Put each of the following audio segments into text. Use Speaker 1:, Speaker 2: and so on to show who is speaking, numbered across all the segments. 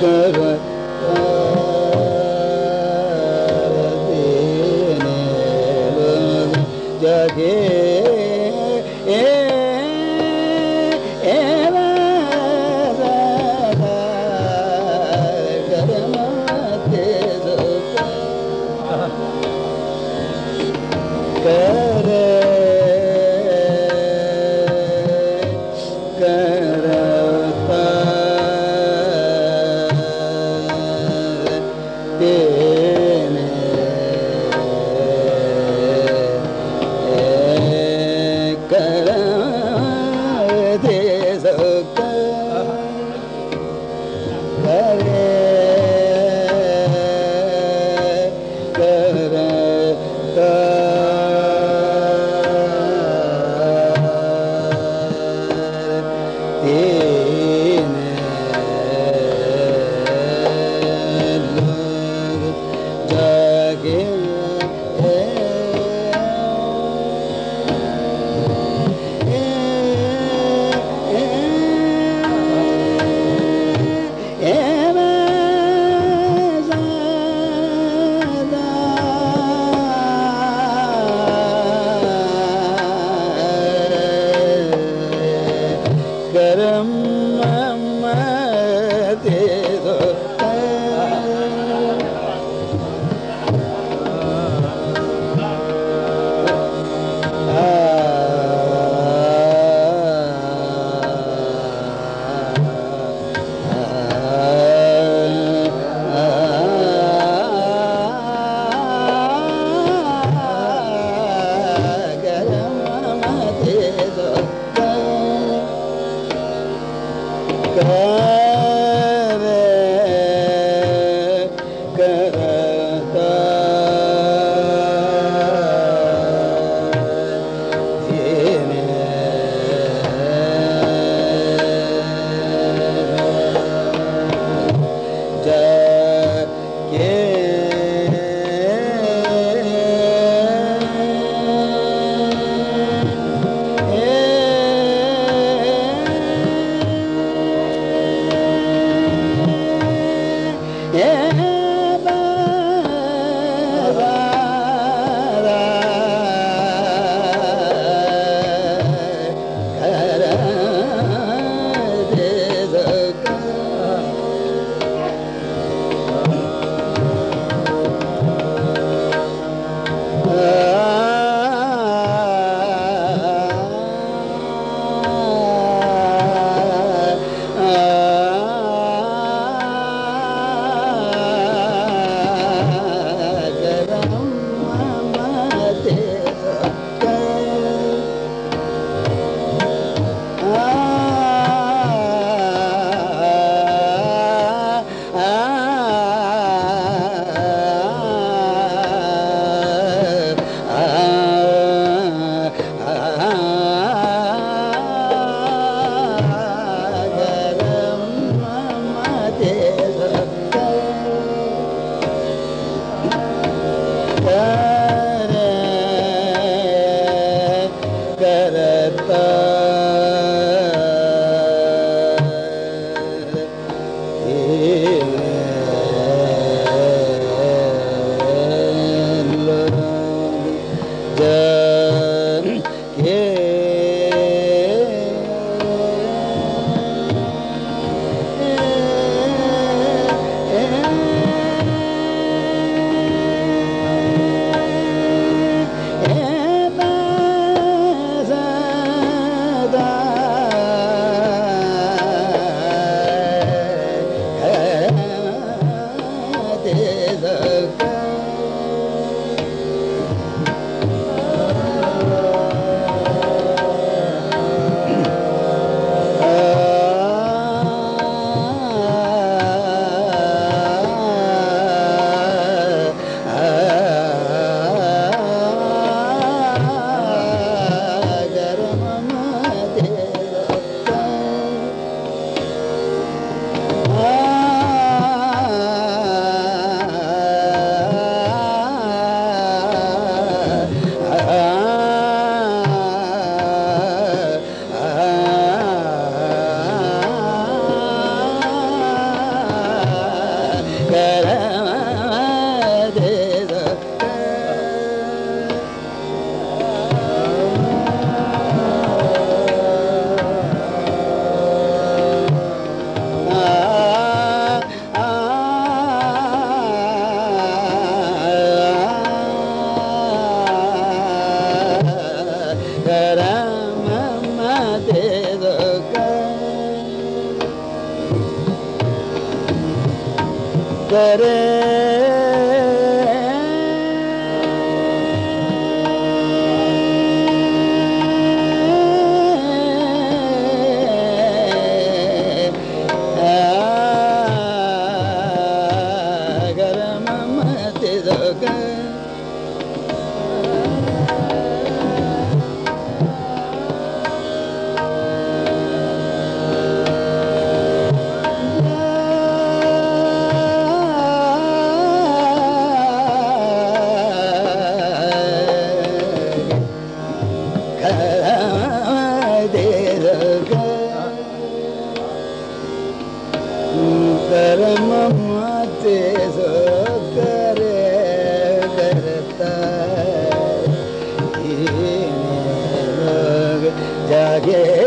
Speaker 1: Good. Kara. yeah.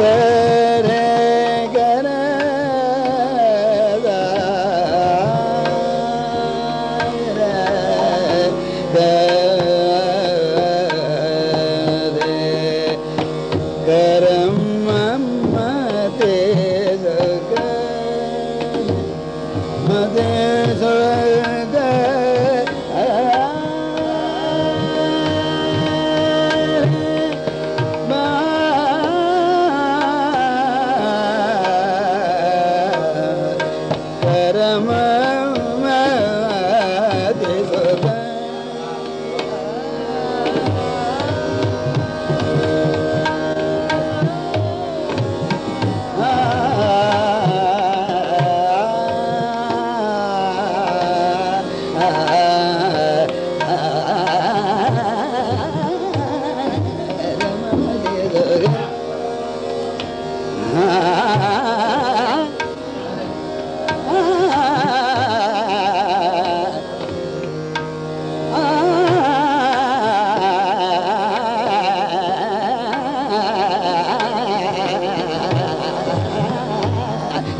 Speaker 1: there.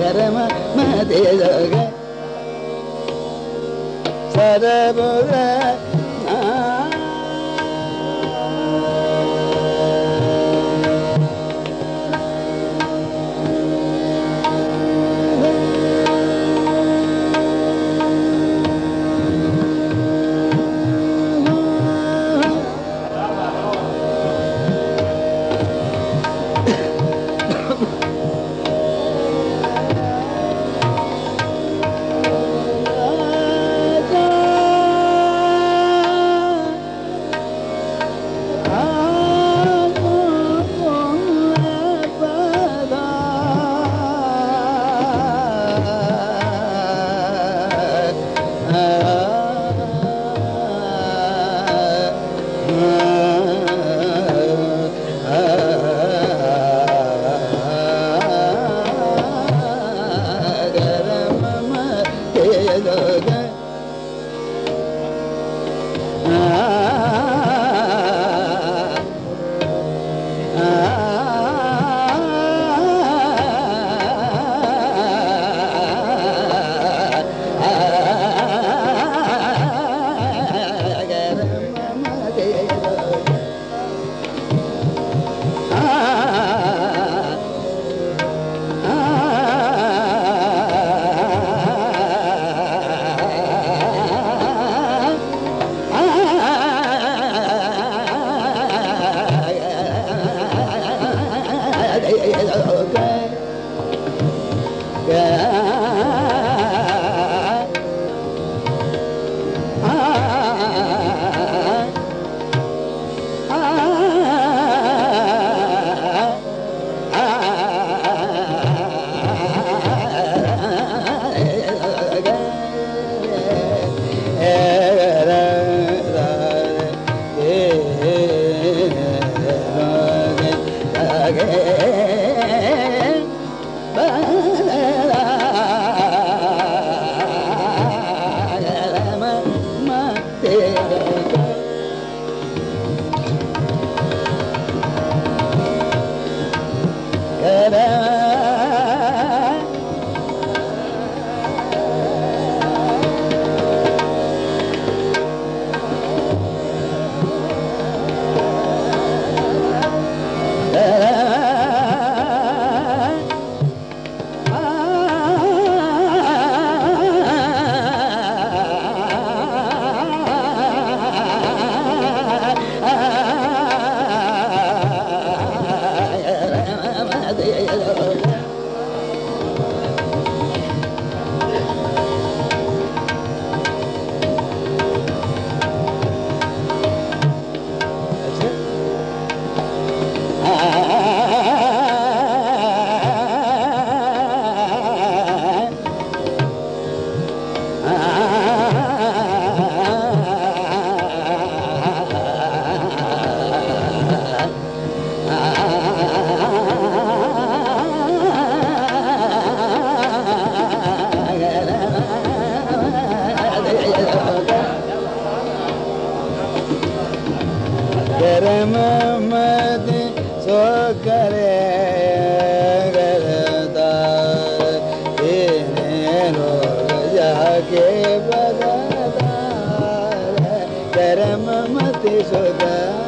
Speaker 1: గరమ మదే సరబుర केवलदार करममति सुदा।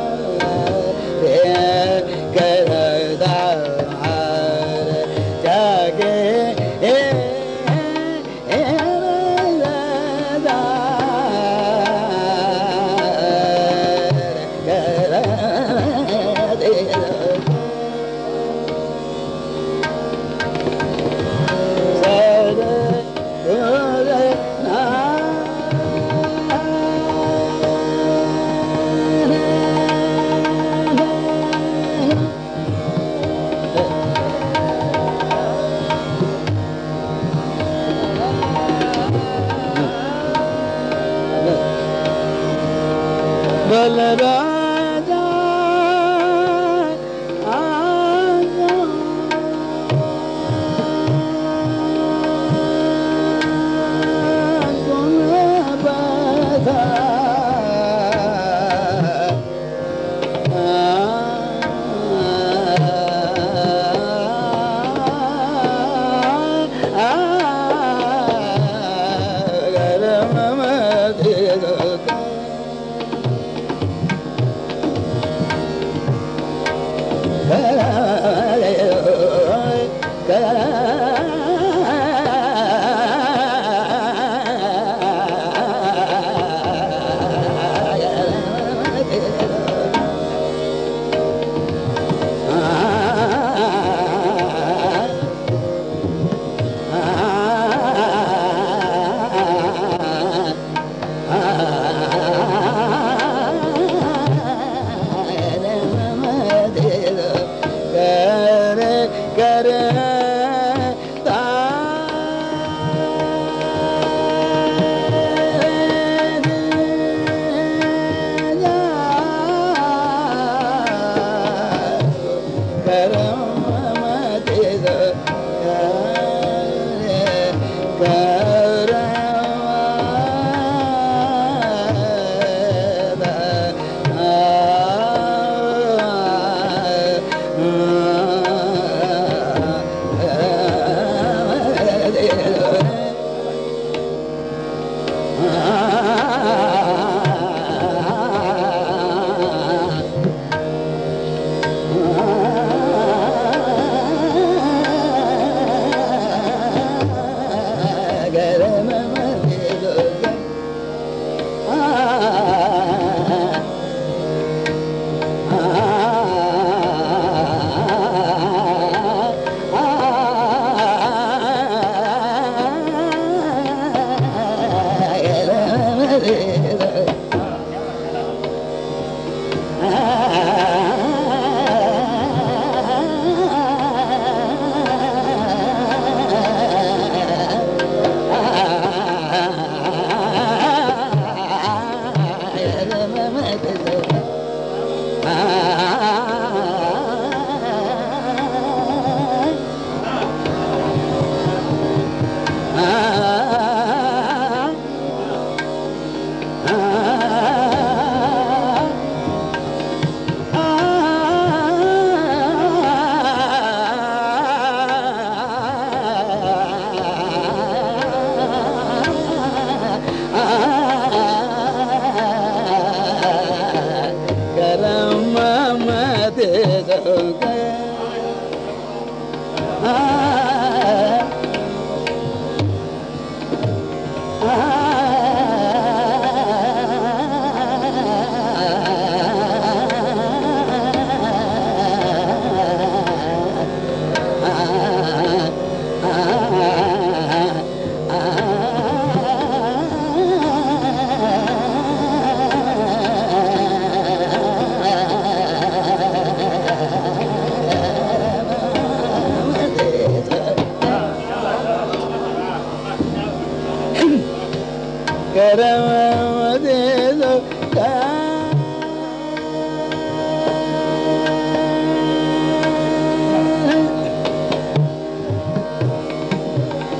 Speaker 1: ಜಗ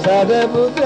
Speaker 1: Sarabhu